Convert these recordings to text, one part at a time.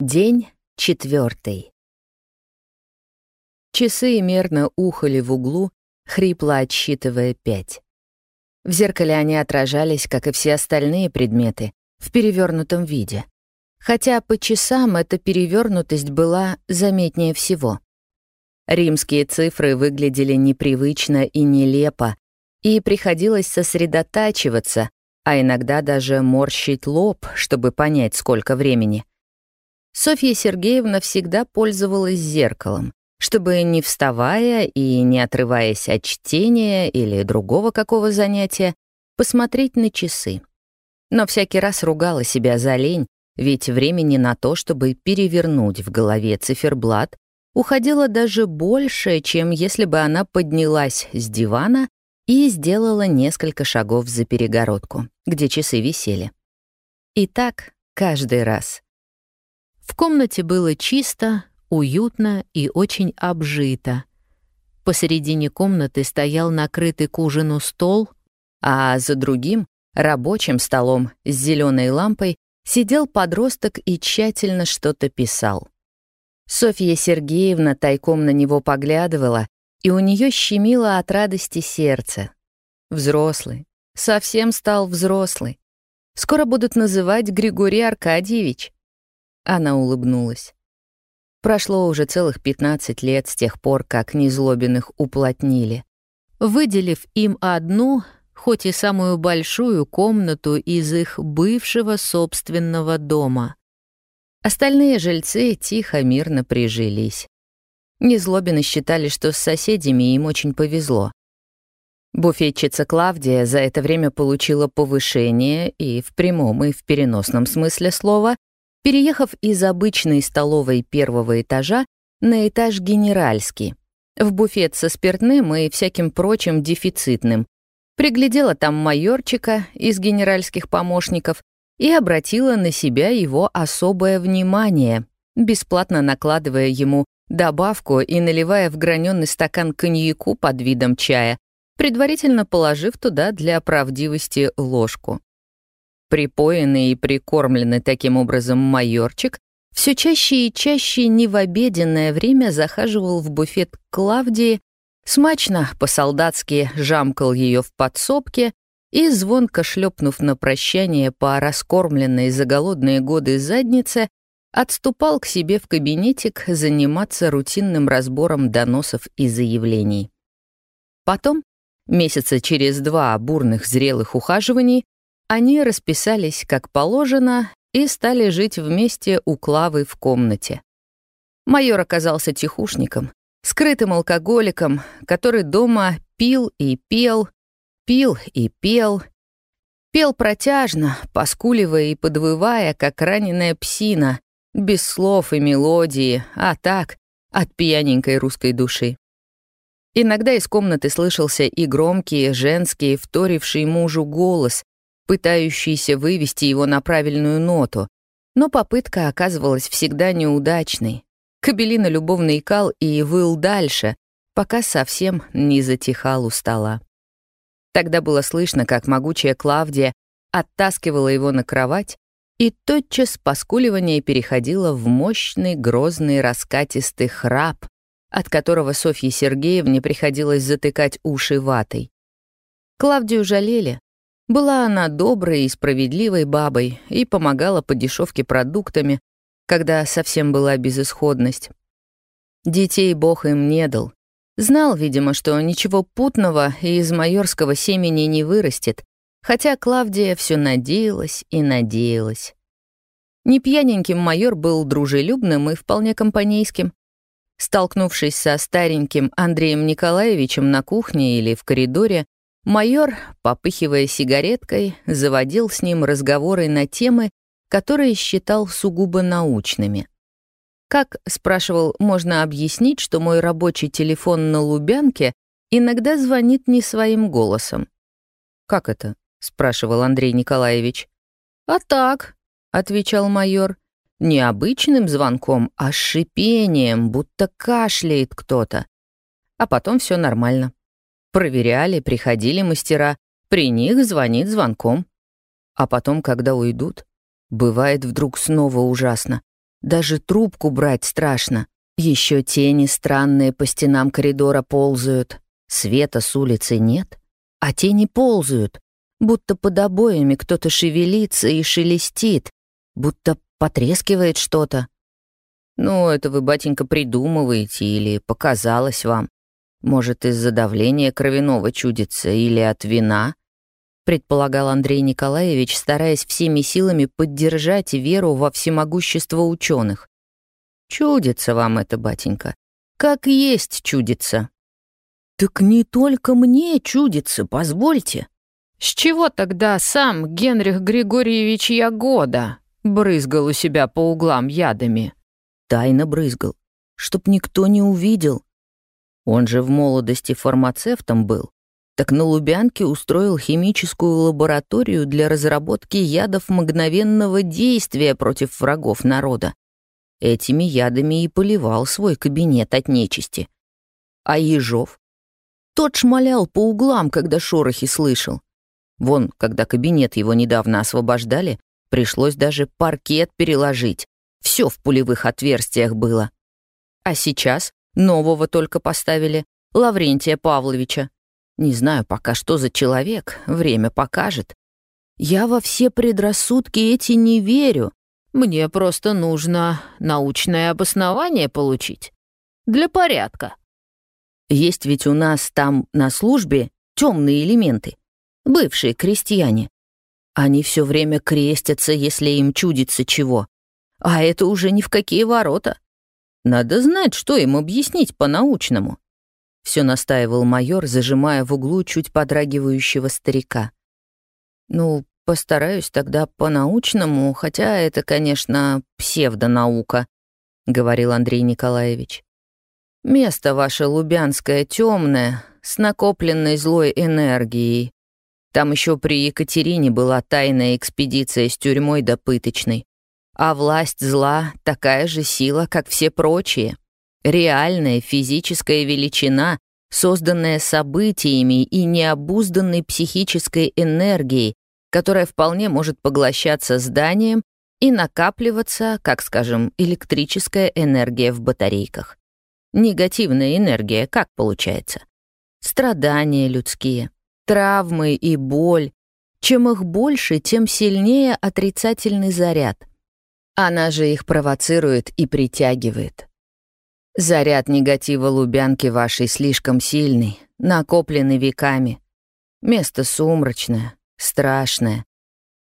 День четвертый. Часы мерно ухали в углу, хрипло отсчитывая пять. В зеркале они отражались, как и все остальные предметы, в перевернутом виде. Хотя по часам эта перевернутость была заметнее всего. Римские цифры выглядели непривычно и нелепо, и приходилось сосредотачиваться, а иногда даже морщить лоб, чтобы понять, сколько времени. Софья Сергеевна всегда пользовалась зеркалом, чтобы, не вставая и не отрываясь от чтения или другого какого занятия, посмотреть на часы. Но всякий раз ругала себя за лень, ведь времени на то, чтобы перевернуть в голове циферблат, уходило даже больше, чем если бы она поднялась с дивана и сделала несколько шагов за перегородку, где часы висели. И так каждый раз — в комнате было чисто, уютно и очень обжито. Посередине комнаты стоял накрытый к ужину стол, а за другим, рабочим столом с зеленой лампой, сидел подросток и тщательно что-то писал. Софья Сергеевна тайком на него поглядывала, и у нее щемило от радости сердце. Взрослый, совсем стал взрослый. Скоро будут называть Григорий Аркадьевич. Она улыбнулась. Прошло уже целых 15 лет с тех пор, как Незлобиных уплотнили. Выделив им одну, хоть и самую большую комнату из их бывшего собственного дома. Остальные жильцы тихо, мирно прижились. Незлобины считали, что с соседями им очень повезло. Буфетчица Клавдия за это время получила повышение и в прямом, и в переносном смысле слова переехав из обычной столовой первого этажа на этаж генеральский, в буфет со спиртным и всяким прочим дефицитным, приглядела там майорчика из генеральских помощников и обратила на себя его особое внимание, бесплатно накладывая ему добавку и наливая в граненый стакан коньяку под видом чая, предварительно положив туда для правдивости ложку. Припоенный и прикормленный таким образом майорчик все чаще и чаще не в обеденное время захаживал в буфет Клавдии, смачно по-солдатски жамкал ее в подсобке и, звонко шлепнув на прощание по раскормленной за голодные годы заднице, отступал к себе в кабинетик заниматься рутинным разбором доносов и заявлений. Потом, месяца через два бурных зрелых ухаживаний, они расписались как положено и стали жить вместе у Клавы в комнате. Майор оказался тихушником, скрытым алкоголиком, который дома пил и пел, пил и пел, пел протяжно, поскуливая и подвывая, как раненая псина, без слов и мелодии, а так, от пьяненькой русской души. Иногда из комнаты слышался и громкий, женский, вторивший мужу голос, пытающийся вывести его на правильную ноту, но попытка оказывалась всегда неудачной. Кабелина любовно икал и выл дальше, пока совсем не затихал у стола. Тогда было слышно, как могучая Клавдия оттаскивала его на кровать, и тотчас поскуливание переходило в мощный, грозный, раскатистый храп, от которого Софье Сергеевне приходилось затыкать уши ватой. Клавдию жалели, была она доброй и справедливой бабой и помогала по дешевке продуктами, когда совсем была безысходность. Детей Бог им не дал. Знал, видимо, что ничего путного из майорского семени не вырастет, хотя Клавдия все надеялась и надеялась. Не пьяненьким майор был дружелюбным и вполне компанейским. Столкнувшись со стареньким Андреем Николаевичем на кухне или в коридоре, Майор, попыхивая сигареткой, заводил с ним разговоры на темы, которые считал сугубо научными. Как, спрашивал, можно объяснить, что мой рабочий телефон на Лубянке иногда звонит не своим голосом? «Как это?» — спрашивал Андрей Николаевич. «А так», — отвечал майор, — «необычным звонком, а шипением, будто кашляет кто-то. А потом все нормально. Проверяли, приходили мастера, при них звонит звонком. А потом, когда уйдут, бывает вдруг снова ужасно. Даже трубку брать страшно. Еще тени странные по стенам коридора ползают. Света с улицы нет, а тени ползают, будто под обоями кто-то шевелится и шелестит, будто потрескивает что-то. Ну, это вы, батенька, придумываете или показалось вам. Может, из-за давления кровяного чудится или от вина? Предполагал Андрей Николаевич, стараясь всеми силами поддержать веру во всемогущество ученых. Чудится вам это, батенька. Как есть чудится. Так не только мне чудится, позвольте. С чего тогда сам Генрих Григорьевич Ягода брызгал у себя по углам ядами? Тайно брызгал, чтоб никто не увидел. Он же в молодости фармацевтом был. Так на Лубянке устроил химическую лабораторию для разработки ядов мгновенного действия против врагов народа. Этими ядами и поливал свой кабинет от нечисти. А Ежов? Тот шмалял по углам, когда шорохи слышал. Вон, когда кабинет его недавно освобождали, пришлось даже паркет переложить. Все в пулевых отверстиях было. А сейчас нового только поставили, Лаврентия Павловича. Не знаю пока, что за человек, время покажет. Я во все предрассудки эти не верю. Мне просто нужно научное обоснование получить. Для порядка. Есть ведь у нас там на службе темные элементы, бывшие крестьяне. Они все время крестятся, если им чудится чего. А это уже ни в какие ворота. Надо знать, что им объяснить по-научному. Все настаивал майор, зажимая в углу чуть подрагивающего старика. Ну, постараюсь тогда по-научному, хотя это, конечно, псевдонаука, говорил Андрей Николаевич. Место ваше Лубянское темное, с накопленной злой энергией. Там еще при Екатерине была тайная экспедиция с тюрьмой до пыточной. А власть зла — такая же сила, как все прочие. Реальная физическая величина, созданная событиями и необузданной психической энергией, которая вполне может поглощаться зданием и накапливаться, как, скажем, электрическая энергия в батарейках. Негативная энергия как получается? Страдания людские, травмы и боль. Чем их больше, тем сильнее отрицательный заряд. Она же их провоцирует и притягивает. Заряд негатива Лубянки вашей слишком сильный, накопленный веками. Место сумрачное, страшное.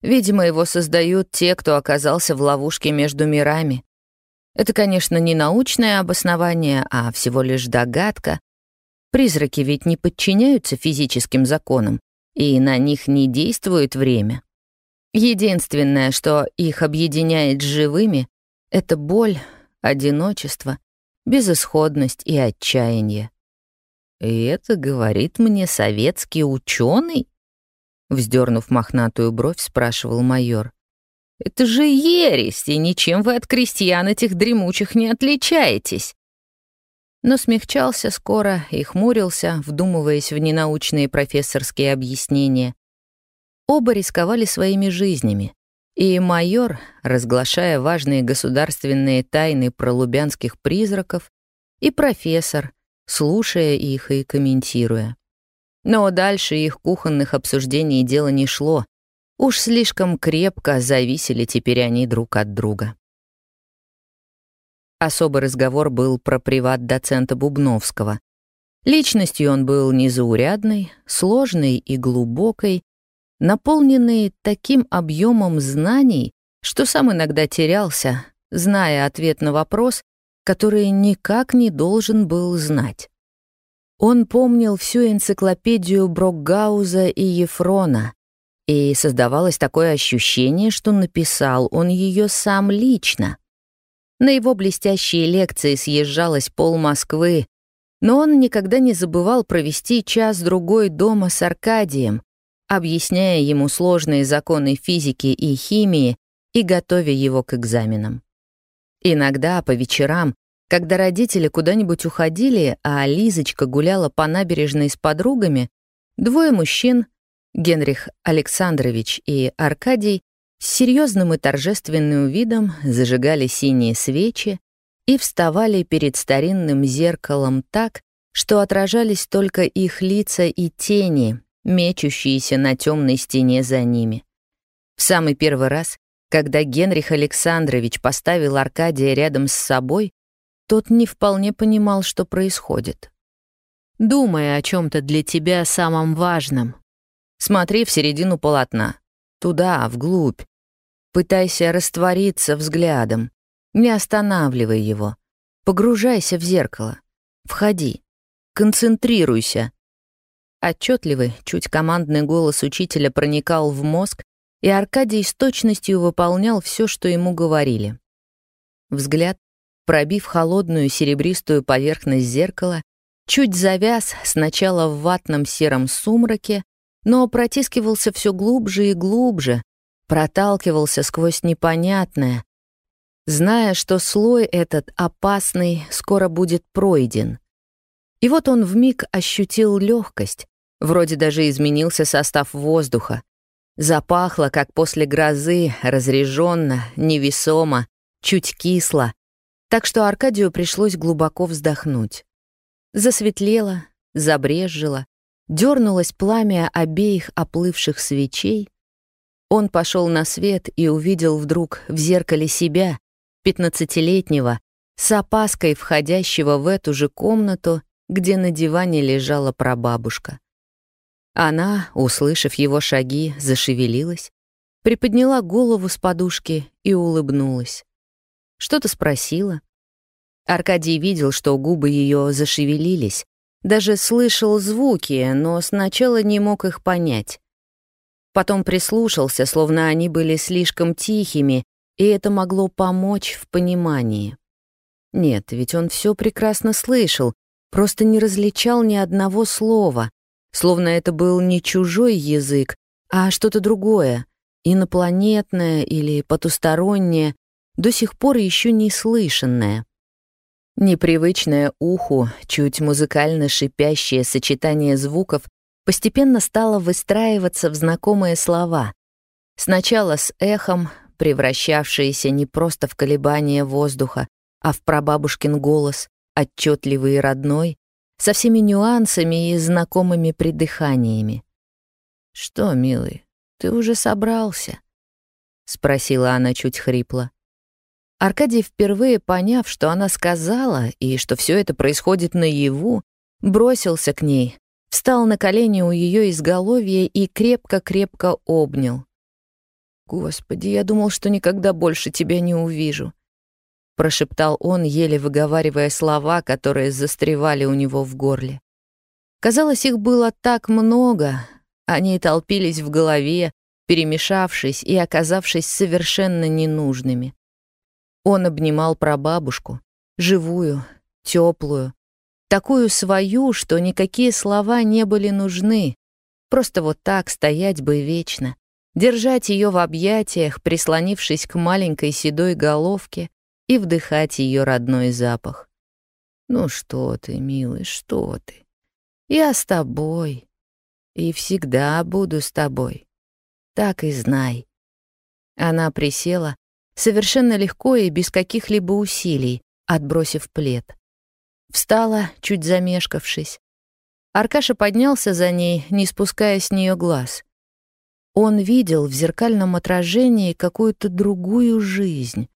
Видимо, его создают те, кто оказался в ловушке между мирами. Это, конечно, не научное обоснование, а всего лишь догадка. Призраки ведь не подчиняются физическим законам, и на них не действует время. Единственное, что их объединяет с живыми, — это боль, одиночество, безысходность и отчаяние. «И это говорит мне советский ученый? Вздернув мохнатую бровь, спрашивал майор. Это же ересь, и ничем вы от крестьян этих дремучих не отличаетесь. Но смягчался скоро и хмурился, вдумываясь в ненаучные профессорские объяснения. Оба рисковали своими жизнями, и майор, разглашая важные государственные тайны про лубянских призраков, и профессор, слушая их и комментируя. Но дальше их кухонных обсуждений дело не шло, Уж слишком крепко зависели теперь они друг от друга. Особый разговор был про приват-доцента Бубновского. Личностью он был незаурядной, сложной и глубокой, наполненный таким объемом знаний, что сам иногда терялся, зная ответ на вопрос, который никак не должен был знать. Он помнил всю энциклопедию Брокгауза и Ефрона, и создавалось такое ощущение, что написал он ее сам лично. На его блестящие лекции съезжалось пол Москвы, но он никогда не забывал провести час-другой дома с Аркадием, объясняя ему сложные законы физики и химии и готовя его к экзаменам. Иногда по вечерам, когда родители куда-нибудь уходили, а Лизочка гуляла по набережной с подругами, двое мужчин Генрих Александрович и Аркадий с серьезным и торжественным видом зажигали синие свечи и вставали перед старинным зеркалом так, что отражались только их лица и тени, мечущиеся на темной стене за ними. В самый первый раз, когда Генрих Александрович поставил Аркадия рядом с собой, тот не вполне понимал, что происходит. «Думай о чем то для тебя самом важном. Смотри в середину полотна. Туда, вглубь. Пытайся раствориться взглядом. Не останавливай его. Погружайся в зеркало. Входи. Концентрируйся. Отчетливый, чуть командный голос учителя проникал в мозг, и Аркадий с точностью выполнял все, что ему говорили. Взгляд, пробив холодную серебристую поверхность зеркала, чуть завяз сначала в ватном сером сумраке, но протискивался все глубже и глубже, проталкивался сквозь непонятное, зная, что слой этот опасный скоро будет пройден. И вот он вмиг ощутил легкость, вроде даже изменился состав воздуха. Запахло, как после грозы, разреженно, невесомо, чуть кисло, так что Аркадию пришлось глубоко вздохнуть. Засветлело, забрезжило, дернулось пламя обеих оплывших свечей. Он пошел на свет и увидел вдруг в зеркале себя, пятнадцатилетнего, с опаской входящего в эту же комнату, где на диване лежала прабабушка. Она, услышав его шаги, зашевелилась, приподняла голову с подушки и улыбнулась. Что-то спросила. Аркадий видел, что губы ее зашевелились, даже слышал звуки, но сначала не мог их понять. Потом прислушался, словно они были слишком тихими, и это могло помочь в понимании. Нет, ведь он все прекрасно слышал, просто не различал ни одного слова, словно это был не чужой язык, а что-то другое, инопланетное или потустороннее, до сих пор еще не слышанное. Непривычное уху, чуть музыкально шипящее сочетание звуков постепенно стало выстраиваться в знакомые слова. Сначала с эхом, превращавшиеся не просто в колебания воздуха, а в прабабушкин голос, отчетливый и родной, со всеми нюансами и знакомыми придыханиями. «Что, милый, ты уже собрался?» — спросила она чуть хрипло. Аркадий, впервые поняв, что она сказала и что все это происходит наяву, бросился к ней, встал на колени у ее изголовья и крепко-крепко обнял. «Господи, я думал, что никогда больше тебя не увижу», — прошептал он, еле выговаривая слова, которые застревали у него в горле. Казалось, их было так много, они толпились в голове, перемешавшись и оказавшись совершенно ненужными. Он обнимал прабабушку, живую, теплую, такую свою, что никакие слова не были нужны, просто вот так стоять бы вечно, держать ее в объятиях, прислонившись к маленькой седой головке и вдыхать ее родной запах. «Ну что ты, милый, что ты? Я с тобой. И всегда буду с тобой. Так и знай». Она присела, совершенно легко и без каких-либо усилий, отбросив плед. Встала, чуть замешкавшись. Аркаша поднялся за ней, не спуская с нее глаз — он видел в зеркальном отражении какую-то другую жизнь.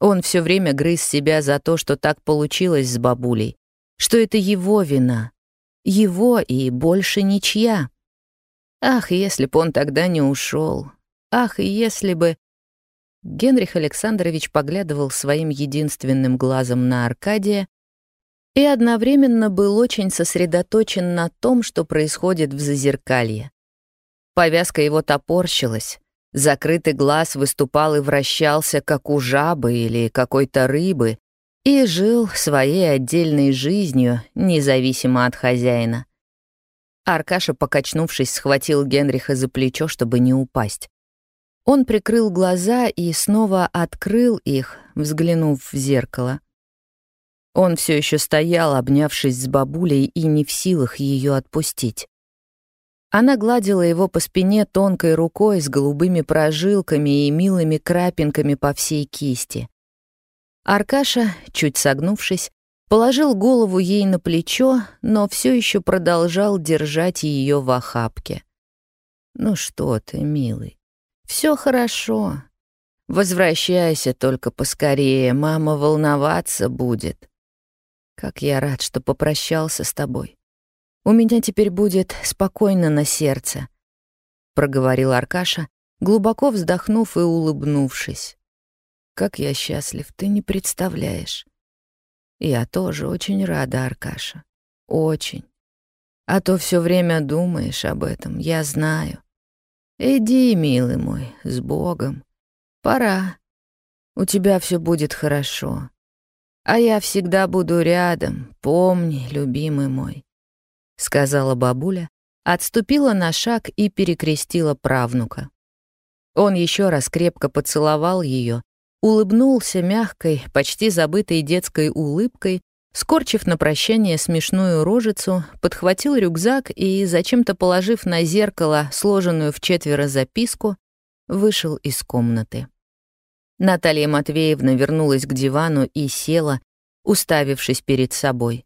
Он все время грыз себя за то, что так получилось с бабулей, что это его вина, его и больше ничья. Ах, если б он тогда не ушел, ах, если бы... Генрих Александрович поглядывал своим единственным глазом на Аркадия и одновременно был очень сосредоточен на том, что происходит в зазеркалье. Повязка его топорщилась. Закрытый глаз выступал и вращался, как у жабы или какой-то рыбы, и жил своей отдельной жизнью, независимо от хозяина. Аркаша, покачнувшись, схватил Генриха за плечо, чтобы не упасть. Он прикрыл глаза и снова открыл их, взглянув в зеркало. Он все еще стоял, обнявшись с бабулей и не в силах ее отпустить. Она гладила его по спине тонкой рукой с голубыми прожилками и милыми крапинками по всей кисти. Аркаша, чуть согнувшись, положил голову ей на плечо, но все еще продолжал держать ее в охапке. «Ну что ты, милый, все хорошо. Возвращайся только поскорее, мама волноваться будет. Как я рад, что попрощался с тобой. У меня теперь будет спокойно на сердце», — проговорил Аркаша, глубоко вздохнув и улыбнувшись. «Как я счастлив, ты не представляешь». «Я тоже очень рада, Аркаша. Очень. А то все время думаешь об этом, я знаю. Иди, милый мой, с Богом. Пора. У тебя все будет хорошо. А я всегда буду рядом, помни, любимый мой», — сказала бабуля, отступила на шаг и перекрестила правнука. Он еще раз крепко поцеловал ее, улыбнулся мягкой, почти забытой детской улыбкой, скорчив на прощание смешную рожицу, подхватил рюкзак и, зачем-то положив на зеркало сложенную в четверо записку, вышел из комнаты. Наталья Матвеевна вернулась к дивану и села, уставившись перед собой.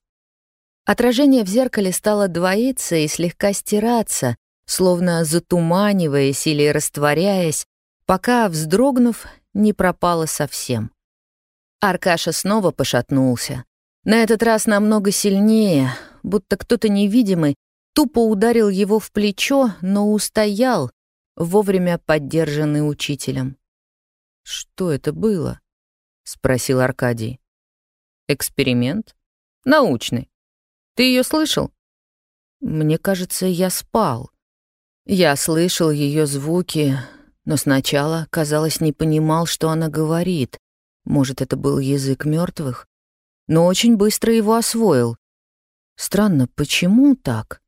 Отражение в зеркале стало двоиться и слегка стираться, словно затуманиваясь или растворяясь, пока, вздрогнув, не пропало совсем. Аркаша снова пошатнулся. На этот раз намного сильнее, будто кто-то невидимый тупо ударил его в плечо, но устоял, вовремя поддержанный учителем. «Что это было?» — спросил Аркадий. «Эксперимент? Научный. Ты ее слышал?» «Мне кажется, я спал. Я слышал ее звуки, но сначала, казалось, не понимал, что она говорит. Может, это был язык мертвых, но очень быстро его освоил. Странно, почему так?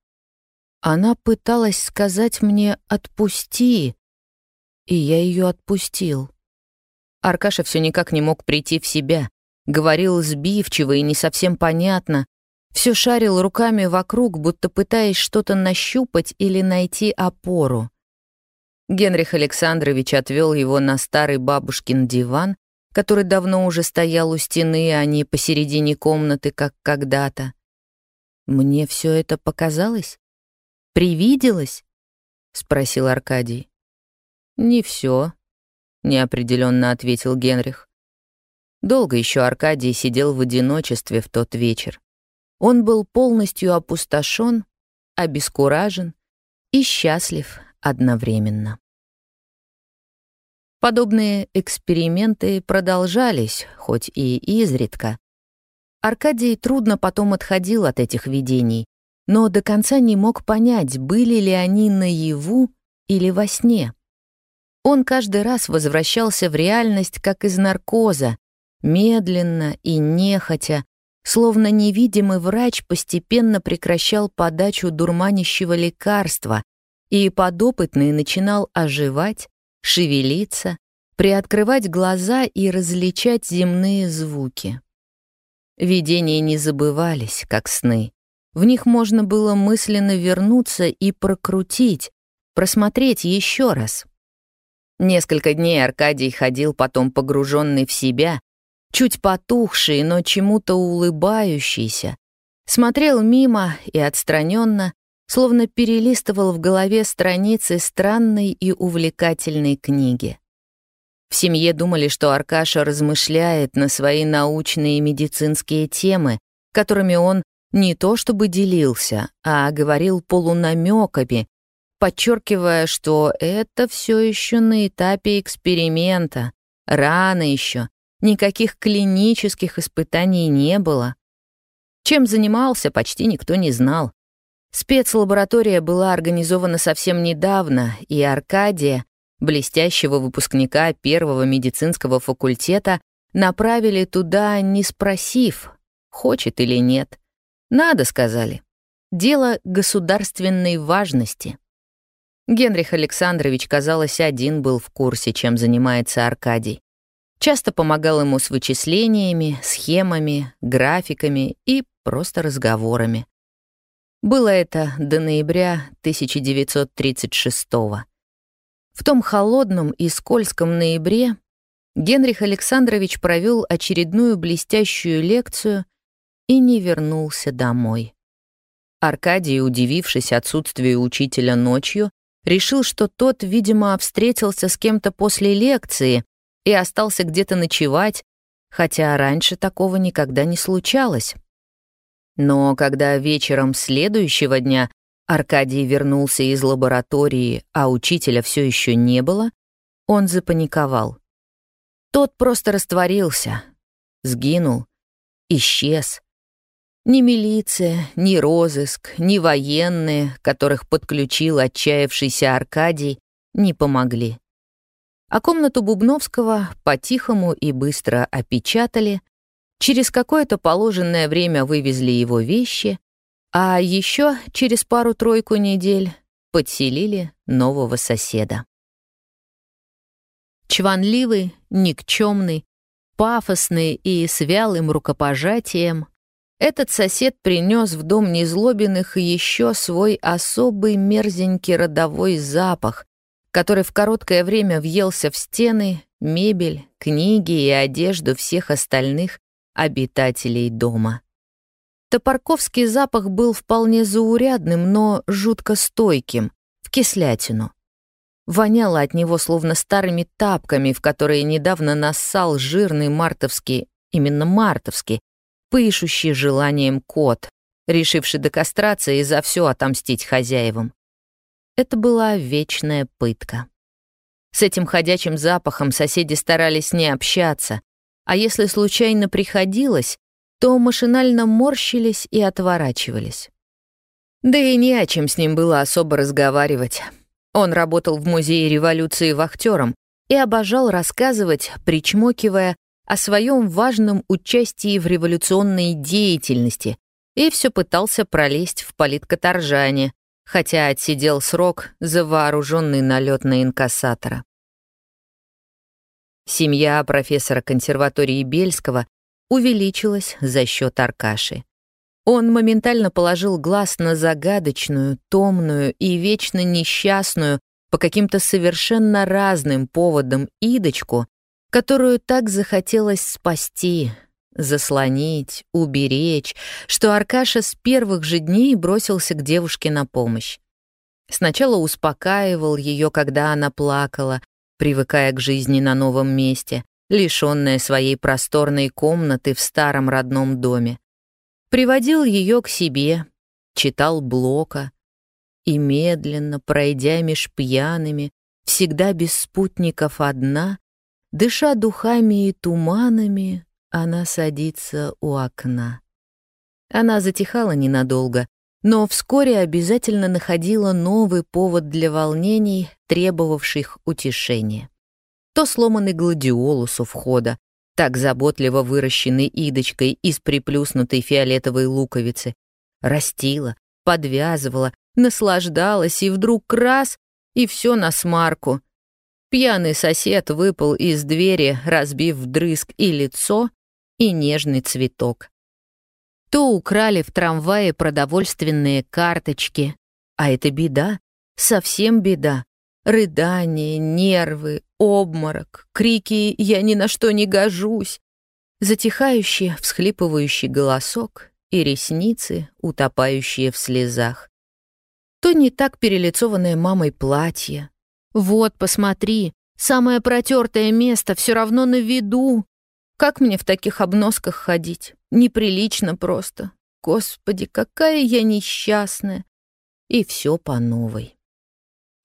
Она пыталась сказать мне «отпусти», и я ее отпустил. Аркаша все никак не мог прийти в себя. Говорил сбивчиво и не совсем понятно. Все шарил руками вокруг, будто пытаясь что-то нащупать или найти опору. Генрих Александрович отвел его на старый бабушкин диван, который давно уже стоял у стены, а не посередине комнаты, как когда-то. «Мне все это показалось? Привиделось?» — спросил Аркадий. «Не все, неопределенно ответил Генрих. Долго еще Аркадий сидел в одиночестве в тот вечер. Он был полностью опустошен, обескуражен и счастлив одновременно. Подобные эксперименты продолжались, хоть и изредка. Аркадий трудно потом отходил от этих видений, но до конца не мог понять, были ли они наяву или во сне. Он каждый раз возвращался в реальность как из наркоза, медленно и нехотя, словно невидимый врач постепенно прекращал подачу дурманящего лекарства, и подопытный начинал оживать, шевелиться, приоткрывать глаза и различать земные звуки. Видения не забывались, как сны. В них можно было мысленно вернуться и прокрутить, просмотреть еще раз. Несколько дней Аркадий ходил потом погруженный в себя, чуть потухший, но чему-то улыбающийся, смотрел мимо и отстраненно, словно перелистывал в голове страницы странной и увлекательной книги. В семье думали, что Аркаша размышляет на свои научные и медицинские темы, которыми он не то чтобы делился, а говорил полунамеками, подчеркивая, что это все еще на этапе эксперимента, рано еще, никаких клинических испытаний не было. Чем занимался, почти никто не знал. Спецлаборатория была организована совсем недавно, и Аркадия, блестящего выпускника первого медицинского факультета, направили туда, не спросив, хочет или нет. Надо, сказали. Дело государственной важности. Генрих Александрович, казалось, один был в курсе, чем занимается Аркадий. Часто помогал ему с вычислениями, схемами, графиками и просто разговорами. Было это до ноября 1936 -го. В том холодном и скользком ноябре Генрих Александрович провел очередную блестящую лекцию и не вернулся домой. Аркадий, удивившись отсутствию учителя ночью, решил, что тот, видимо, встретился с кем-то после лекции и остался где-то ночевать, хотя раньше такого никогда не случалось. Но когда вечером следующего дня Аркадий вернулся из лаборатории, а учителя все еще не было, он запаниковал. Тот просто растворился, сгинул, исчез. Ни милиция, ни розыск, ни военные, которых подключил отчаявшийся Аркадий, не помогли. А комнату Бубновского по-тихому и быстро опечатали, через какое-то положенное время вывезли его вещи, а еще через пару-тройку недель подселили нового соседа. Чванливый, никчемный, пафосный и с вялым рукопожатием, этот сосед принес в дом Незлобиных еще свой особый мерзенький родовой запах, который в короткое время въелся в стены, мебель, книги и одежду всех остальных обитателей дома. Топорковский запах был вполне заурядным, но жутко стойким, в кислятину. Воняло от него словно старыми тапками, в которые недавно нассал жирный мартовский, именно мартовский, пышущий желанием кот, решивший до кастрации за все отомстить хозяевам. Это была вечная пытка. С этим ходячим запахом соседи старались не общаться, а если случайно приходилось, то машинально морщились и отворачивались. Да и не о чем с ним было особо разговаривать. Он работал в Музее революции вахтером и обожал рассказывать, причмокивая, о своем важном участии в революционной деятельности и все пытался пролезть в политкоторжане, хотя отсидел срок за вооруженный налет на инкассатора. Семья профессора консерватории Бельского увеличилась за счет Аркаши. Он моментально положил глаз на загадочную, томную и вечно несчастную по каким-то совершенно разным поводам Идочку, которую так захотелось спасти, заслонить, уберечь, что Аркаша с первых же дней бросился к девушке на помощь. Сначала успокаивал ее, когда она плакала, привыкая к жизни на новом месте, лишённая своей просторной комнаты в старом родном доме. Приводил ее к себе, читал Блока, и медленно, пройдя меж пьяными, всегда без спутников одна, дыша духами и туманами, она садится у окна. Она затихала ненадолго, но вскоре обязательно находила новый повод для волнений, требовавших утешения то сломанный гладиолус у входа, так заботливо выращенный идочкой из приплюснутой фиолетовой луковицы, растила, подвязывала, наслаждалась, и вдруг раз — и все на смарку. Пьяный сосед выпал из двери, разбив вдрызг и лицо, и нежный цветок. То украли в трамвае продовольственные карточки, а это беда, совсем беда. Рыдания, нервы, обморок, крики «я ни на что не гожусь», затихающий, всхлипывающий голосок и ресницы, утопающие в слезах. То не так перелицованное мамой платье. «Вот, посмотри, самое протертое место все равно на виду. Как мне в таких обносках ходить? Неприлично просто. Господи, какая я несчастная!» И все по новой.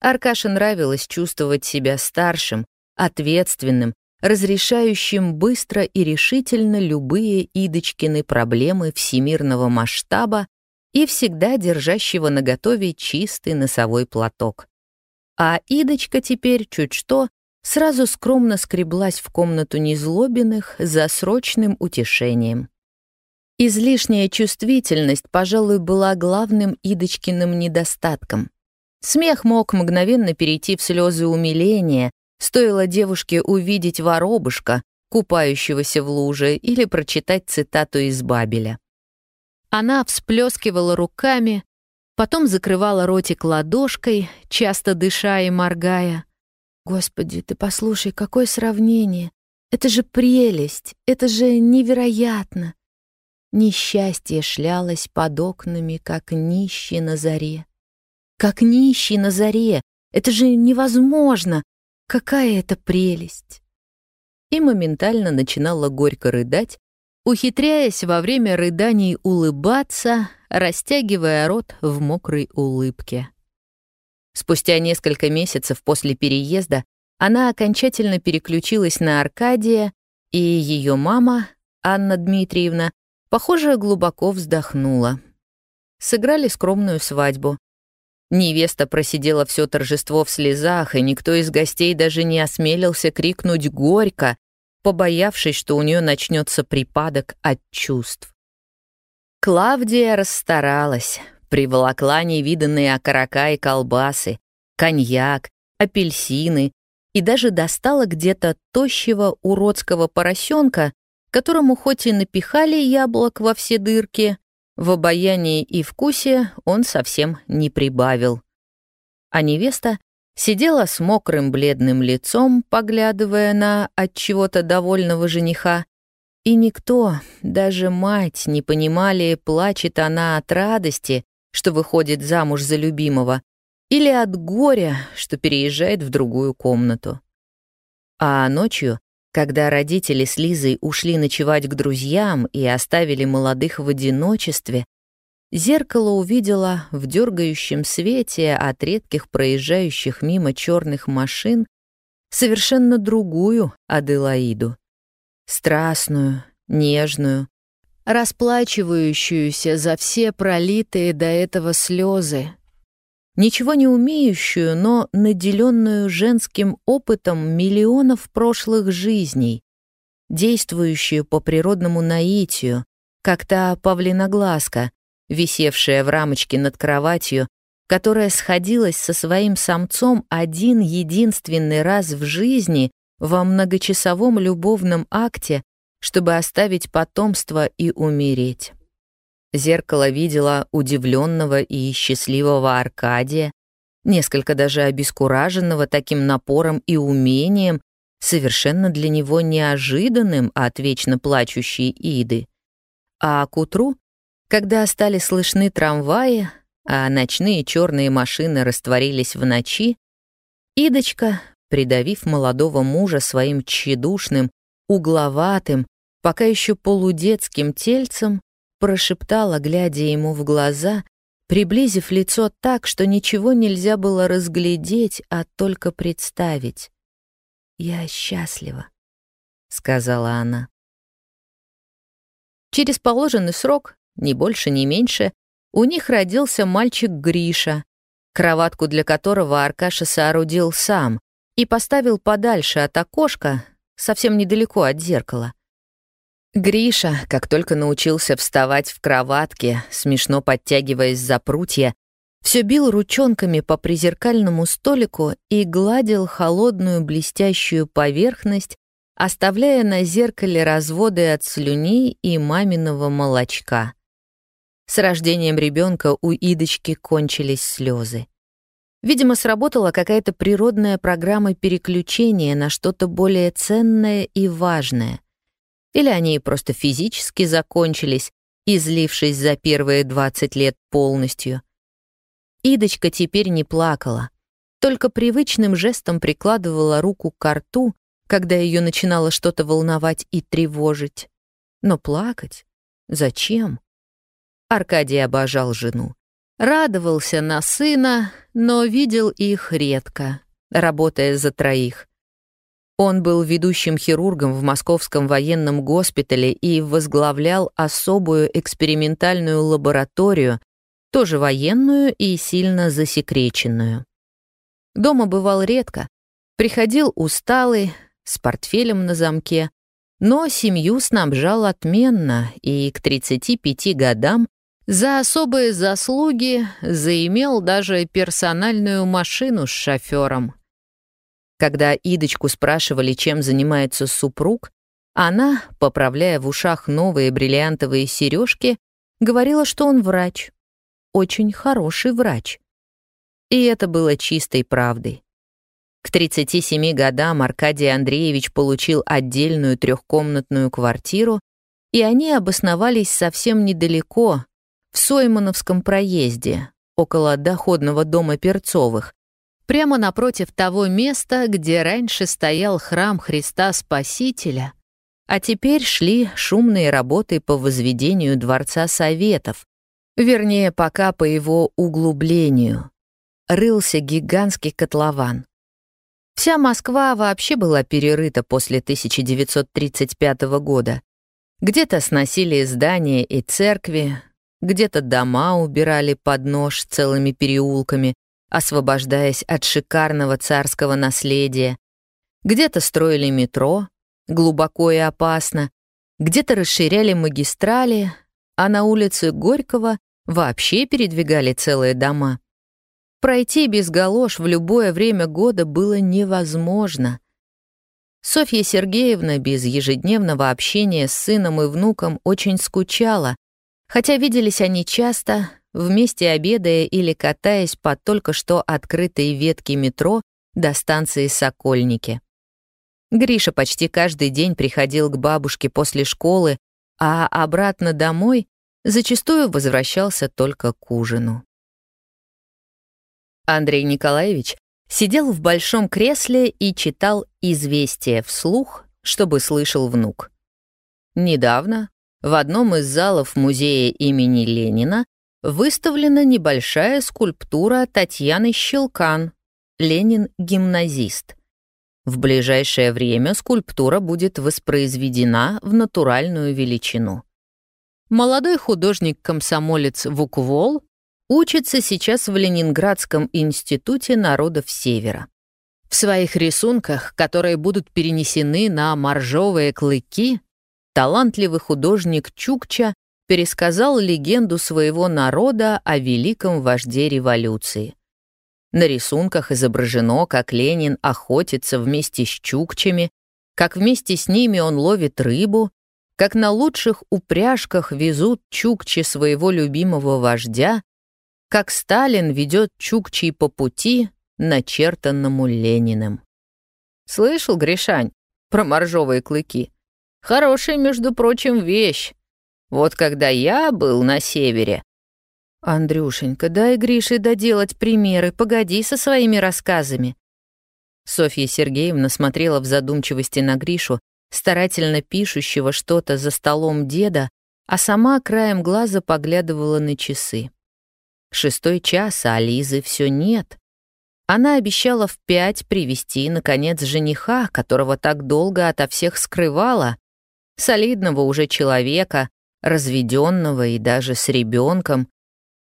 Аркаше нравилось чувствовать себя старшим, ответственным, разрешающим быстро и решительно любые Идочкины проблемы всемирного масштаба и всегда держащего наготове чистый носовой платок. А Идочка теперь чуть что сразу скромно скреблась в комнату незлобиных за срочным утешением. Излишняя чувствительность, пожалуй, была главным Идочкиным недостатком. Смех мог мгновенно перейти в слезы умиления, стоило девушке увидеть воробушка, купающегося в луже, или прочитать цитату из Бабеля. Она всплескивала руками, потом закрывала ротик ладошкой, часто дыша и моргая. «Господи, ты послушай, какое сравнение! Это же прелесть! Это же невероятно!» Несчастье шлялось под окнами, как нищий на заре. Как нищий на заре! Это же невозможно! Какая это прелесть! И моментально начинала горько рыдать, ухитряясь во время рыданий улыбаться, растягивая рот в мокрой улыбке. Спустя несколько месяцев после переезда она окончательно переключилась на Аркадия, и ее мама, Анна Дмитриевна, похоже, глубоко вздохнула. Сыграли скромную свадьбу. Невеста просидела все торжество в слезах, и никто из гостей даже не осмелился крикнуть «Горько!», побоявшись, что у нее начнется припадок от чувств. Клавдия расстаралась, приволокла невиданные окорока и колбасы, коньяк, апельсины и даже достала где-то тощего уродского поросенка, которому хоть и напихали яблок во все дырки, в обаянии и вкусе он совсем не прибавил. А невеста сидела с мокрым бледным лицом, поглядывая на от чего-то довольного жениха, и никто, даже мать, не понимали, плачет она от радости, что выходит замуж за любимого, или от горя, что переезжает в другую комнату. А ночью когда родители с Лизой ушли ночевать к друзьям и оставили молодых в одиночестве, зеркало увидела в дергающем свете от редких проезжающих мимо черных машин совершенно другую Аделаиду. Страстную, нежную, расплачивающуюся за все пролитые до этого слезы, ничего не умеющую, но наделенную женским опытом миллионов прошлых жизней, действующую по природному наитию, как та павлиноглазка, висевшая в рамочке над кроватью, которая сходилась со своим самцом один единственный раз в жизни во многочасовом любовном акте, чтобы оставить потомство и умереть. Зеркало видела удивленного и счастливого Аркадия, несколько даже обескураженного таким напором и умением, совершенно для него неожиданным от вечно плачущей Иды. А к утру, когда стали слышны трамваи, а ночные черные машины растворились в ночи, Идочка, придавив молодого мужа своим тщедушным, угловатым, пока еще полудетским тельцем, прошептала, глядя ему в глаза, приблизив лицо так, что ничего нельзя было разглядеть, а только представить. «Я счастлива», — сказала она. Через положенный срок, ни больше, ни меньше, у них родился мальчик Гриша, кроватку для которого Аркаша соорудил сам и поставил подальше от окошка, совсем недалеко от зеркала. Гриша, как только научился вставать в кроватке, смешно подтягиваясь за прутья, все бил ручонками по призеркальному столику и гладил холодную блестящую поверхность, оставляя на зеркале разводы от слюней и маминого молочка. С рождением ребенка у Идочки кончились слезы. Видимо, сработала какая-то природная программа переключения на что-то более ценное и важное — или они просто физически закончились, излившись за первые 20 лет полностью. Идочка теперь не плакала, только привычным жестом прикладывала руку к рту, когда ее начинало что-то волновать и тревожить. Но плакать? Зачем? Аркадий обожал жену. Радовался на сына, но видел их редко, работая за троих. Он был ведущим хирургом в Московском военном госпитале и возглавлял особую экспериментальную лабораторию, тоже военную и сильно засекреченную. Дома бывал редко, приходил усталый, с портфелем на замке, но семью снабжал отменно и к 35 годам за особые заслуги заимел даже персональную машину с шофером. Когда Идочку спрашивали, чем занимается супруг, она, поправляя в ушах новые бриллиантовые сережки, говорила, что он врач. очень хороший врач. И это было чистой правдой. К 37 годам Аркадий Андреевич получил отдельную трехкомнатную квартиру, и они обосновались совсем недалеко, в Соймановском проезде, около доходного дома Перцовых, прямо напротив того места, где раньше стоял храм Христа Спасителя, а теперь шли шумные работы по возведению Дворца Советов, вернее, пока по его углублению. Рылся гигантский котлован. Вся Москва вообще была перерыта после 1935 года. Где-то сносили здания и церкви, где-то дома убирали под нож целыми переулками, освобождаясь от шикарного царского наследия. Где-то строили метро, глубоко и опасно, где-то расширяли магистрали, а на улице Горького вообще передвигали целые дома. Пройти без галош в любое время года было невозможно. Софья Сергеевна без ежедневного общения с сыном и внуком очень скучала, хотя виделись они часто, вместе обедая или катаясь по только что открытой ветке метро до станции Сокольники. Гриша почти каждый день приходил к бабушке после школы, а обратно домой зачастую возвращался только к ужину. Андрей Николаевич сидел в большом кресле и читал «Известия» вслух, чтобы слышал внук. Недавно в одном из залов музея имени Ленина выставлена небольшая скульптура Татьяны Щелкан «Ленин-гимназист». В ближайшее время скульптура будет воспроизведена в натуральную величину. Молодой художник-комсомолец Вуквол учится сейчас в Ленинградском институте народов Севера. В своих рисунках, которые будут перенесены на моржовые клыки, талантливый художник Чукча пересказал легенду своего народа о великом вожде революции. На рисунках изображено, как Ленин охотится вместе с чукчами, как вместе с ними он ловит рыбу, как на лучших упряжках везут чукчи своего любимого вождя, как Сталин ведет Чукчей по пути, начертанному Лениным. «Слышал, Гришань, про моржовые клыки? Хорошая, между прочим, вещь. Вот когда я был на севере...» «Андрюшенька, дай Грише доделать примеры, погоди со своими рассказами». Софья Сергеевна смотрела в задумчивости на Гришу, старательно пишущего что-то за столом деда, а сама краем глаза поглядывала на часы. Шестой час, а Лизы все нет. Она обещала в пять привести наконец, жениха, которого так долго ото всех скрывала, солидного уже человека, разведенного и даже с ребенком.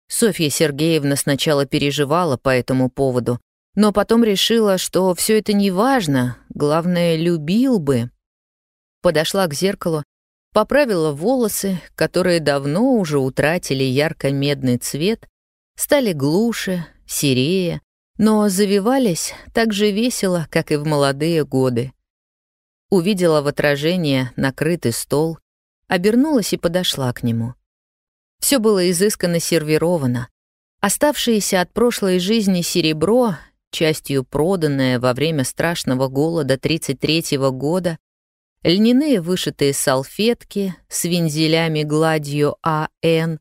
Софья Сергеевна сначала переживала по этому поводу, но потом решила, что все это не важно, главное, любил бы. Подошла к зеркалу, поправила волосы, которые давно уже утратили ярко-медный цвет, стали глуше, серее, но завивались так же весело, как и в молодые годы. Увидела в отражение накрытый стол, обернулась и подошла к нему. Все было изысканно сервировано. Оставшееся от прошлой жизни серебро, частью проданное во время страшного голода 33-го года, льняные вышитые салфетки с вензелями гладью А.Н.,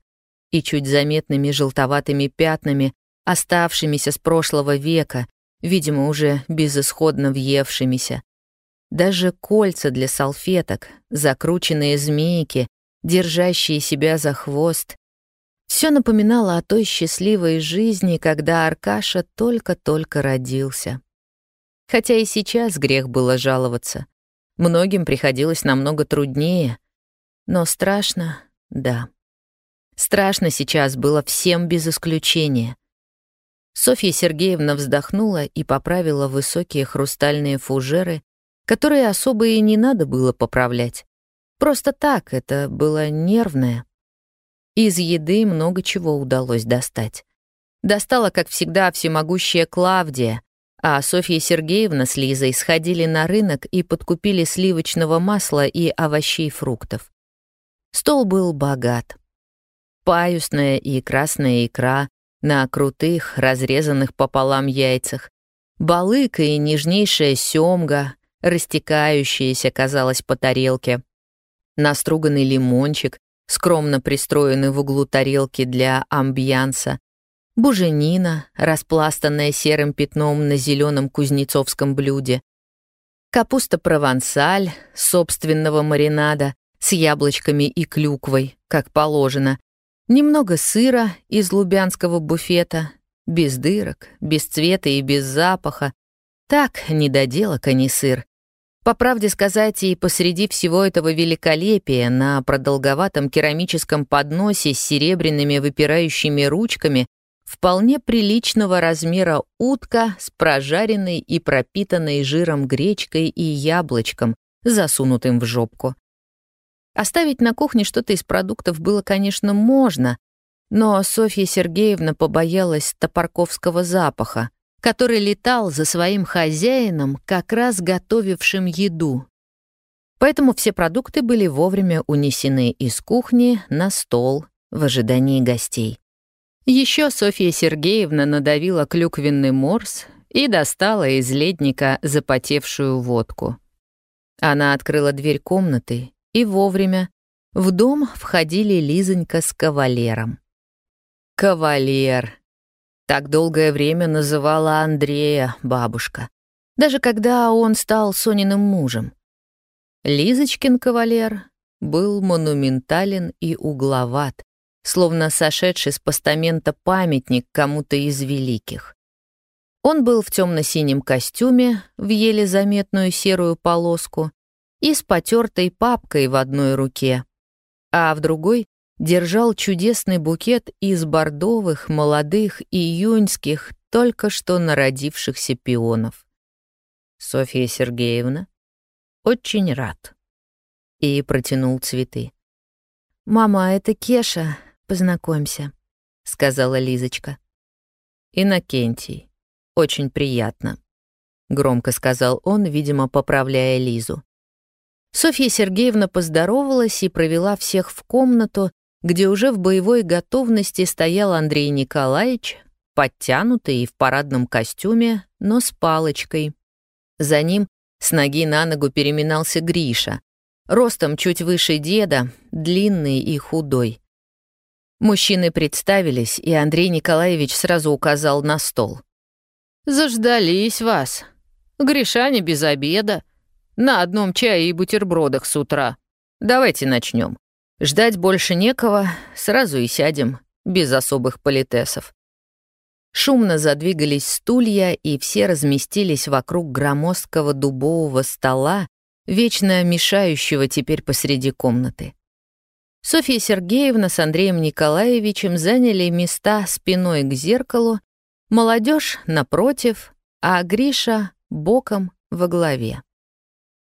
и чуть заметными желтоватыми пятнами, оставшимися с прошлого века, видимо, уже безысходно въевшимися. Даже кольца для салфеток, закрученные змейки, держащие себя за хвост. Все напоминало о той счастливой жизни, когда Аркаша только-только родился. Хотя и сейчас грех было жаловаться. Многим приходилось намного труднее. Но страшно, да. Страшно сейчас было всем без исключения. Софья Сергеевна вздохнула и поправила высокие хрустальные фужеры, которые особо и не надо было поправлять. Просто так, это было нервное. Из еды много чего удалось достать. Достала, как всегда, всемогущая Клавдия, а Софья Сергеевна с Лизой сходили на рынок и подкупили сливочного масла и овощей фруктов. Стол был богат. паюсная и красная икра на крутых, разрезанных пополам яйцах, балыка и нежнейшая семга, растекающаяся, казалось, по тарелке, наструганный лимончик, скромно пристроенный в углу тарелки для амбьянса, буженина, распластанная серым пятном на зеленом кузнецовском блюде, капуста провансаль собственного маринада с яблочками и клюквой, как положено, немного сыра из лубянского буфета, без дырок, без цвета и без запаха. Так, недоделок, а не сыр. По правде сказать, и посреди всего этого великолепия на продолговатом керамическом подносе с серебряными выпирающими ручками вполне приличного размера утка с прожаренной и пропитанной жиром гречкой и яблочком, засунутым в жопку. Оставить на кухне что-то из продуктов было, конечно, можно, но Софья Сергеевна побоялась топорковского запаха, который летал за своим хозяином, как раз готовившим еду. Поэтому все продукты были вовремя унесены из кухни на стол в ожидании гостей. Еще Софья Сергеевна надавила клюквенный морс и достала из ледника запотевшую водку. Она открыла дверь комнаты, и вовремя в дом входили Лизонька с кавалером. «Кавалер», так долгое время называла Андрея бабушка, даже когда он стал Сониным мужем. Лизочкин кавалер был монументален и угловат, словно сошедший с постамента памятник кому-то из великих. Он был в темно-синем костюме, в еле заметную серую полоску и с потертой папкой в одной руке, а в другой держал чудесный букет из бордовых, молодых, июньских, только что народившихся пионов. Софья Сергеевна, очень рад. И протянул цветы. «Мама, это Кеша, познакомься», — сказала Лизочка. «Иннокентий, очень приятно», — громко сказал он, видимо, поправляя Лизу. Софья Сергеевна поздоровалась и провела всех в комнату, где уже в боевой готовности стоял Андрей Николаевич, подтянутый и в парадном костюме, но с палочкой. За ним с ноги на ногу переминался Гриша, ростом чуть выше деда, длинный и худой. Мужчины представились, и Андрей Николаевич сразу указал на стол. «Заждались вас. Гришане без обеда. На одном чае и бутербродах с утра. Давайте начнем. Ждать больше некого, сразу и сядем, без особых политесов. Шумно задвигались стулья, и все разместились вокруг громоздкого дубового стола, вечно мешающего теперь посреди комнаты. Софья Сергеевна с Андреем Николаевичем заняли места спиной к зеркалу, молодежь напротив, а Гриша боком во главе.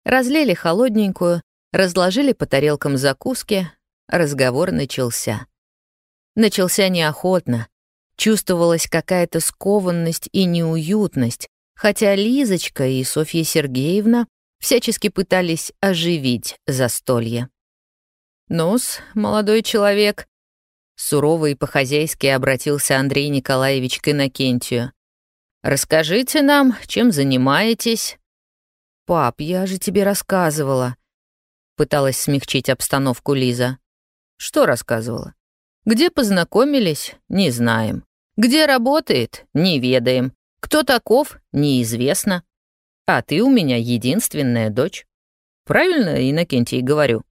Разлили холодненькую, разложили по тарелкам закуски, разговор начался. Начался неохотно. Чувствовалась какая-то скованность и неуютность, хотя Лизочка и Софья Сергеевна всячески пытались оживить застолье. «Ну-с, молодой человек», — сурово и по-хозяйски обратился Андрей Николаевич к Иннокентию. «Расскажите нам, чем занимаетесь?» «Пап, я же тебе рассказывала», — пыталась смягчить обстановку Лиза. Что рассказывала? Где познакомились? Не знаем. Где работает? Не ведаем. Кто таков? Неизвестно. А ты у меня единственная дочь. Правильно, Иннокентий, говорю?»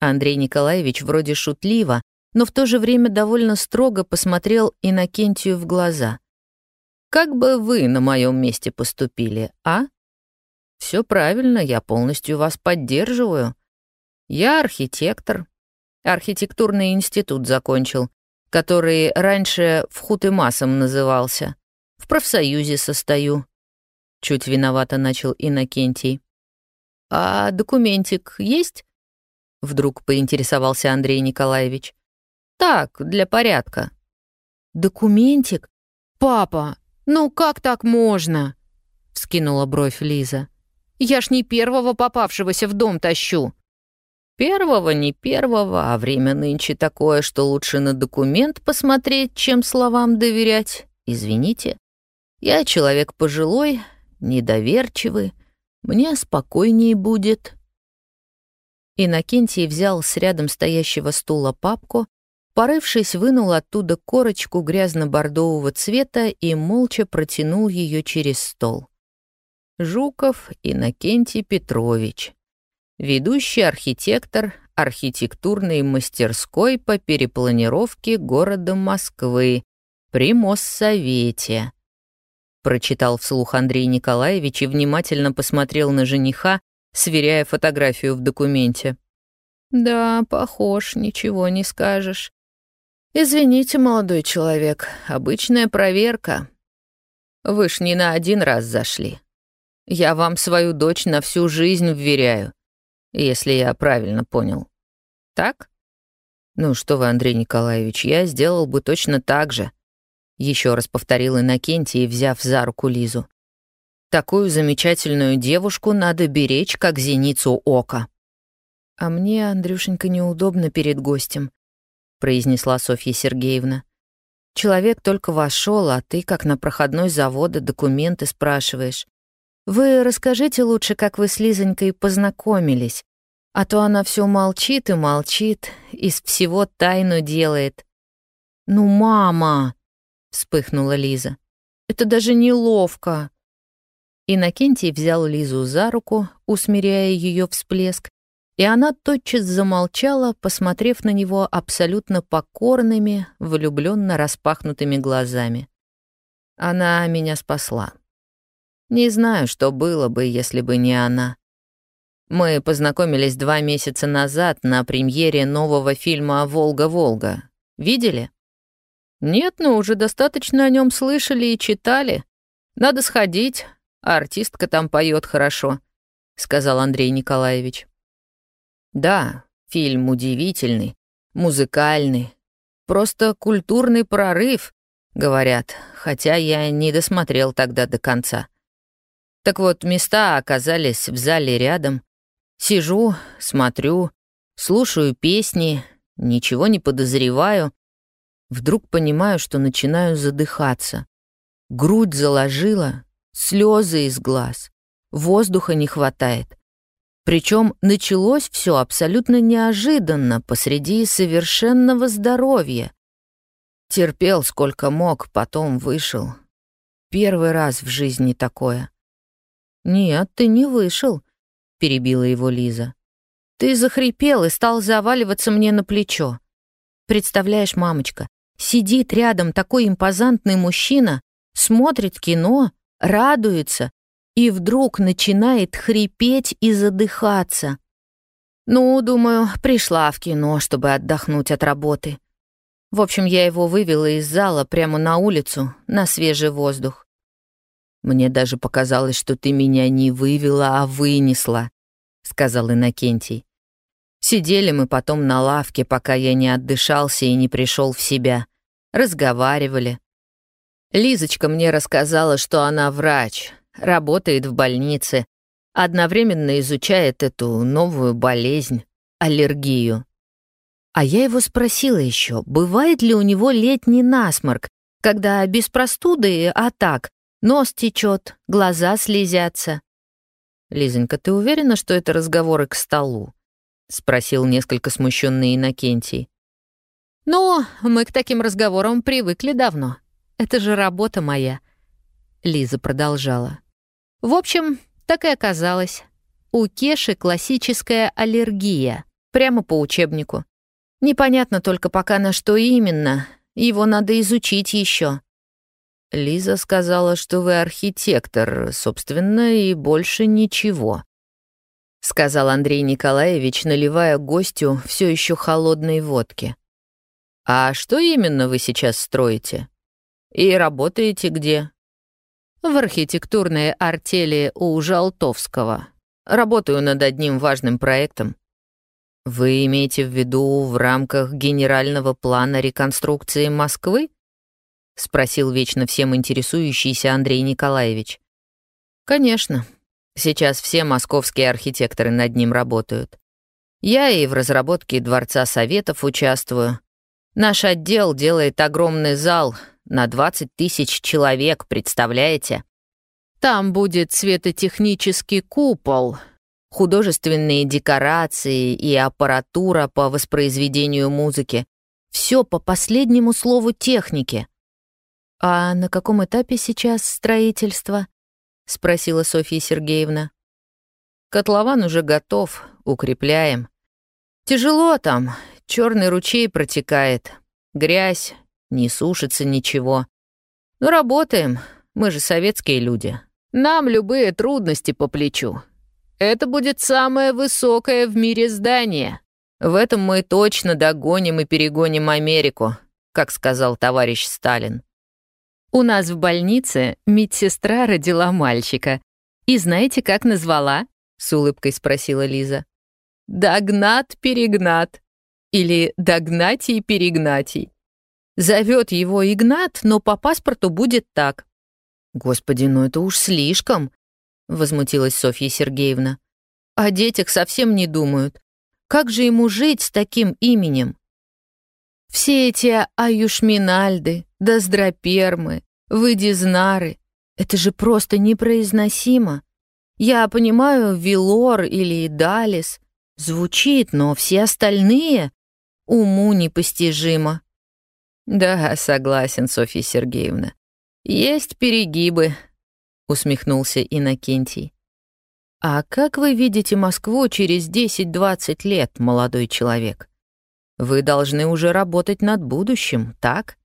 Андрей Николаевич вроде шутливо, но в то же время довольно строго посмотрел Иннокентию в глаза. «Как бы вы на моем месте поступили, а?» «Все правильно, я полностью вас поддерживаю. Я архитектор, архитектурный институт закончил, который раньше в Хутымасом назывался. В профсоюзе состою. Чуть виновато начал Иннокентий. «А документик есть?» Вдруг поинтересовался Андрей Николаевич. «Так, для порядка». «Документик? Папа, ну как так можно?» Вскинула бровь Лиза. «Я ж не первого попавшегося в дом тащу». Первого, не первого, а время нынче такое, что лучше на документ посмотреть, чем словам доверять. Извините. Я человек пожилой, недоверчивый, мне спокойнее будет». Иннокентий взял с рядом стоящего стула папку, порывшись, вынул оттуда корочку грязно-бордового цвета и молча протянул ее через стол. Жуков Иннокентий Петрович, ведущий архитектор архитектурной мастерской по перепланировке города Москвы при Моссовете. Прочитал вслух Андрей Николаевич и внимательно посмотрел на жениха, сверяя фотографию в документе. «Да, похож, ничего не скажешь. Извините, молодой человек, обычная проверка. Вы ж не на один раз зашли. Я вам свою дочь на всю жизнь вверяю, если я правильно понял. Так? Ну что вы, Андрей Николаевич, я сделал бы точно так же. Еще раз повторил Иннокентий, взяв за руку Лизу. Такую замечательную девушку надо беречь, как зеницу ока. А мне, Андрюшенька, неудобно перед гостем, произнесла Софья Сергеевна. Человек только вошел, а ты, как на проходной завода, документы спрашиваешь. Вы расскажите лучше, как вы с Лизонькой познакомились, а то она все молчит и молчит, из всего тайну делает. «Ну, мама!» — вспыхнула Лиза. «Это даже неловко. Иннокентий взял Лизу за руку, усмиряя ее всплеск, и она тотчас замолчала, посмотрев на него абсолютно покорными, влюбленно распахнутыми глазами. Она меня спасла. Не знаю, что было бы, если бы не она. Мы познакомились два месяца назад на премьере нового фильма «Волга-Волга». Видели? Нет, но уже достаточно о нем слышали и читали. Надо сходить, а артистка там поет хорошо», — сказал Андрей Николаевич. «Да, фильм удивительный, музыкальный, просто культурный прорыв», — говорят, хотя я не досмотрел тогда до конца. Так вот, места оказались в зале рядом. Сижу, смотрю, слушаю песни, ничего не подозреваю. Вдруг понимаю, что начинаю задыхаться. Грудь заложила, слезы из глаз, воздуха не хватает. Причем началось все абсолютно неожиданно, посреди совершенного здоровья. Терпел сколько мог, потом вышел. Первый раз в жизни такое. «Нет, ты не вышел», — перебила его Лиза. «Ты захрипел и стал заваливаться мне на плечо. Представляешь, мамочка, сидит рядом такой импозантный мужчина, смотрит кино, радуется и вдруг начинает хрипеть и задыхаться. Ну, думаю, пришла в кино, чтобы отдохнуть от работы. В общем, я его вывела из зала прямо на улицу, на свежий воздух. «Мне даже показалось, что ты меня не вывела, а вынесла», — сказал Иннокентий. Сидели мы потом на лавке, пока я не отдышался и не пришел в себя. Разговаривали, Лизочка мне рассказала, что она врач, работает в больнице, одновременно изучает эту новую болезнь — аллергию. А я его спросила еще, бывает ли у него летний насморк, когда без простуды, а так, нос течет, глаза слезятся. «Лизонька, ты уверена, что это разговоры к столу?» — спросил несколько смущенный Иннокентий. «Ну, мы к таким разговорам привыкли давно», это же работа моя», — Лиза продолжала. «В общем, так и оказалось. У Кеши классическая аллергия, прямо по учебнику. Непонятно только пока на что именно, его надо изучить еще. Лиза сказала, что вы архитектор, собственно, и больше ничего. Сказал Андрей Николаевич, наливая гостю все еще холодной водки. А что именно вы сейчас строите? И работаете где? В архитектурной артели у Жалтовского. Работаю над одним важным проектом. Вы имеете в виду в рамках генерального плана реконструкции Москвы? Спросил вечно всем интересующийся Андрей Николаевич. Конечно. Сейчас все московские архитекторы над ним работают. Я и в разработке Дворца Советов участвую. Наш отдел делает огромный зал на 20 тысяч человек, представляете? Там будет светотехнический купол, художественные декорации и аппаратура по воспроизведению музыки. Все по последнему слову техники. «А на каком этапе сейчас строительство?» — спросила Софья Сергеевна. «Котлован уже готов, укрепляем. Тяжело там, черный ручей протекает, грязь, не сушится ничего. Но работаем, мы же советские люди. Нам любые трудности по плечу. Это будет самое высокое в мире здание. В этом мы точно догоним и перегоним Америку, как сказал товарищ Сталин. У нас в больнице медсестра родила мальчика. И знаете, как назвала? С улыбкой спросила Лиза. Догнат-перегнат. Или Догнатий-перегнатий. Зовет его Игнат, но по паспорту будет так. Господи, ну это уж слишком, возмутилась Софья Сергеевна. О детях совсем не думают. Как же ему жить с таким именем? Все эти аюшминальды, доздропермы, выдизнары — это же просто непроизносимо. Я понимаю Вилор или Далис. Звучит, но все остальные — уму непостижимо. Да, согласен, Софья Сергеевна. Есть перегибы, — усмехнулся Иннокентий. «А как вы видите Москву через 10-20 лет, молодой человек?» Вы должны уже работать над будущим, так?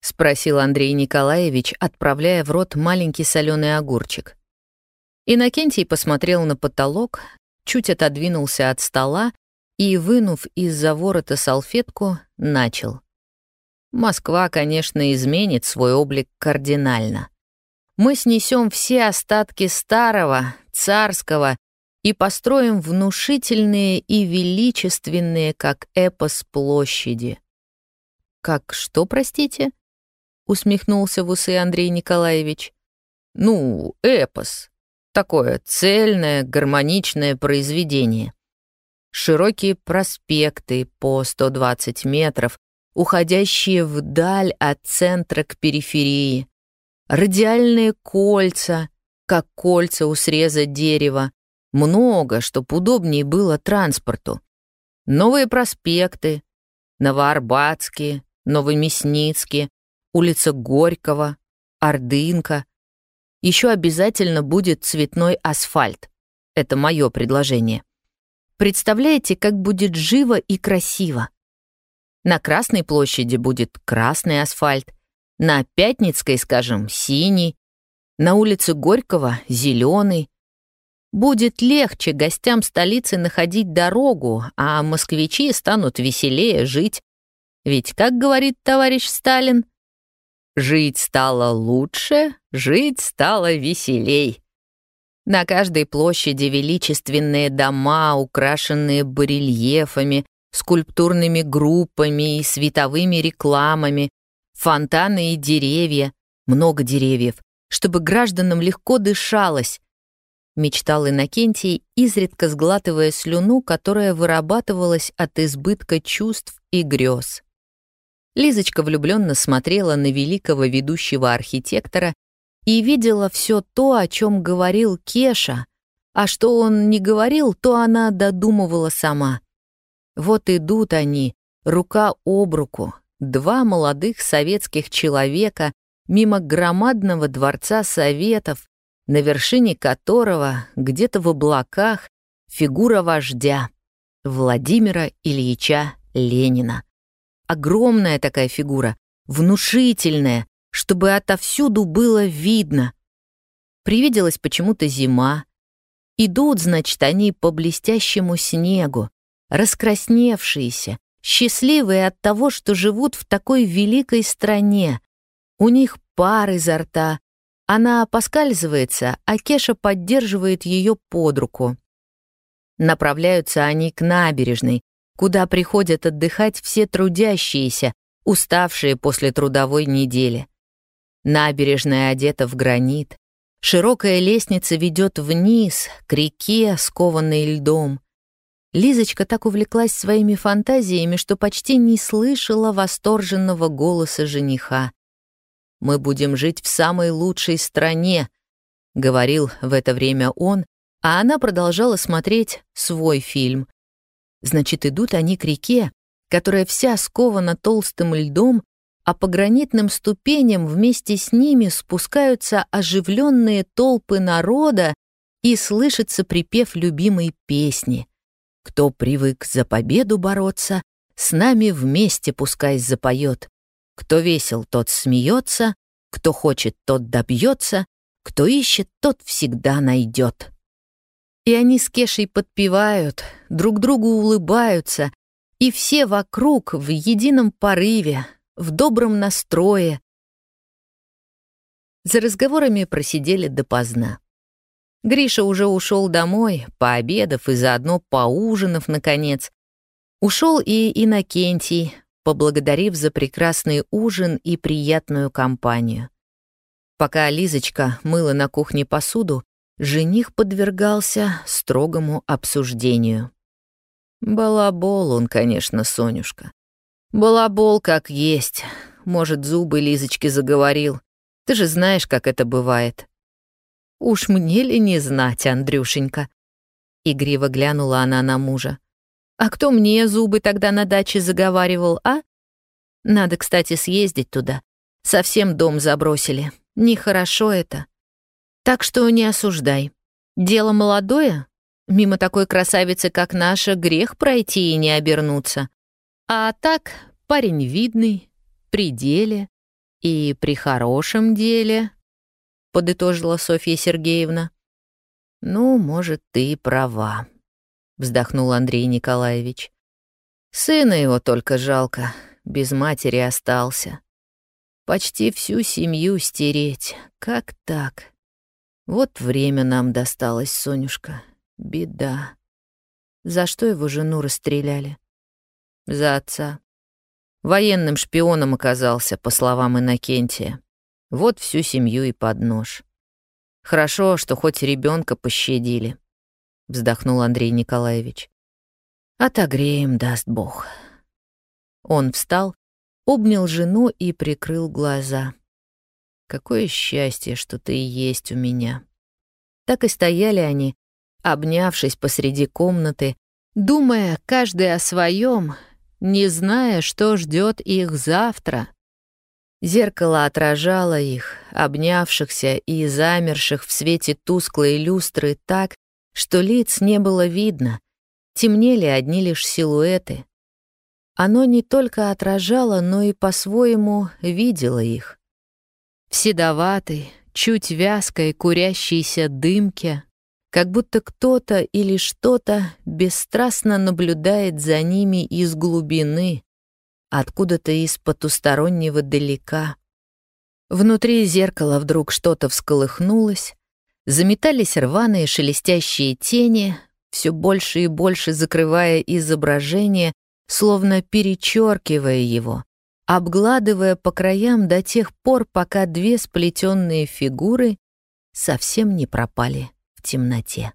Спросил Андрей Николаевич, отправляя в рот маленький соленый огурчик. Иннокентий посмотрел на потолок, чуть отодвинулся от стола и, вынув из-за ворота салфетку, начал. Москва, конечно, изменит свой облик кардинально. Мы снесем все остатки старого, царского и построим внушительные и величественные, как эпос, площади. «Как что, простите?» — усмехнулся в усы Андрей Николаевич. «Ну, эпос. Такое цельное, гармоничное произведение. Широкие проспекты по 120 метров, уходящие вдаль от центра к периферии, радиальные кольца, как кольца у среза дерева, много, чтоб удобнее было транспорту. Новые проспекты, Новоарбатские, Новомясницкие, улица Горького, Ордынка. Еще обязательно будет цветной асфальт. Это мое предложение. Представляете, как будет живо и красиво? На Красной площади будет красный асфальт, на Пятницкой, скажем, синий, на улице Горького — зеленый, Будет легче гостям столицы находить дорогу, а москвичи станут веселее жить. Ведь, как говорит товарищ Сталин, «Жить стало лучше, жить стало веселей». На каждой площади величественные дома, украшенные барельефами, скульптурными группами и световыми рекламами, фонтаны и деревья, много деревьев, чтобы гражданам легко дышалось, — мечтал Иннокентий, изредка сглатывая слюну, которая вырабатывалась от избытка чувств и грез. Лизочка влюбленно смотрела на великого ведущего архитектора и видела все то, о чем говорил Кеша, а что он не говорил, то она додумывала сама. Вот идут они, рука об руку, два молодых советских человека мимо громадного дворца Советов, на вершине которого, где-то в облаках, фигура вождя Владимира Ильича Ленина. Огромная такая фигура, внушительная, чтобы отовсюду было видно. Привиделась почему-то зима. Идут, значит, они по блестящему снегу, раскрасневшиеся, счастливые от того, что живут в такой великой стране. У них пар изо рта, она поскальзывается, а Кеша поддерживает ее под руку. Направляются они к набережной, куда приходят отдыхать все трудящиеся, уставшие после трудовой недели. Набережная одета в гранит, широкая лестница ведет вниз, к реке, скованной льдом. Лизочка так увлеклась своими фантазиями, что почти не слышала восторженного голоса жениха. «Мы будем жить в самой лучшей стране», — говорил в это время он, а она продолжала смотреть свой фильм. Значит, идут они к реке, которая вся скована толстым льдом, а по гранитным ступеням вместе с ними спускаются оживленные толпы народа и слышится припев любимой песни. Кто привык за победу бороться, с нами вместе пускай запоет. Кто весел, тот смеется, кто хочет, тот добьется, кто ищет, тот всегда найдет. И они с Кешей подпевают, друг другу улыбаются, и все вокруг в едином порыве, в добром настрое. За разговорами просидели допоздна. Гриша уже ушел домой, пообедав и заодно поужинав, наконец. Ушел и Иннокентий, поблагодарив за прекрасный ужин и приятную компанию. Пока Лизочка мыла на кухне посуду, жених подвергался строгому обсуждению. Балабол он, конечно, Сонюшка. Балабол как есть. Может, зубы Лизочки заговорил. Ты же знаешь, как это бывает. Уж мне ли не знать, Андрюшенька? Игриво глянула она на мужа. А кто мне зубы тогда на даче заговаривал, а? Надо, кстати, съездить туда. Совсем дом забросили. Нехорошо это. Так что не осуждай. Дело молодое. Мимо такой красавицы, как наша, грех пройти и не обернуться. А так, парень видный, при деле и при хорошем деле — подытожила Софья Сергеевна. «Ну, может, ты права», — вздохнул Андрей Николаевич. «Сына его только жалко, без матери остался. Почти всю семью стереть, как так? Вот время нам досталось, Сонюшка, беда. За что его жену расстреляли? За отца. Военным шпионом оказался, по словам Иннокентия. Вот всю семью и под нож. Хорошо, что хоть ребенка пощадили, вздохнул Андрей Николаевич. Отогреем, даст Бог. Он встал, обнял жену и прикрыл глаза. Какое счастье, что ты есть у меня. Так и стояли они, обнявшись посреди комнаты, думая каждый о своем, не зная, что ждет их завтра. Зеркало отражало их, обнявшихся и замерших в свете тусклой люстры так, что лиц не было видно, темнели одни лишь силуэты. Оно не только отражало, но и по-своему видело их. В седоватой, чуть вязкой курящейся дымке, как будто кто-то или что-то бесстрастно наблюдает за ними из глубины, откуда-то из потустороннего далека. Внутри зеркала вдруг что-то всколыхнулось, заметались рваные шелестящие тени, все больше и больше закрывая изображение, словно перечеркивая его, обгладывая по краям до тех пор, пока две сплетенные фигуры совсем не пропали в темноте.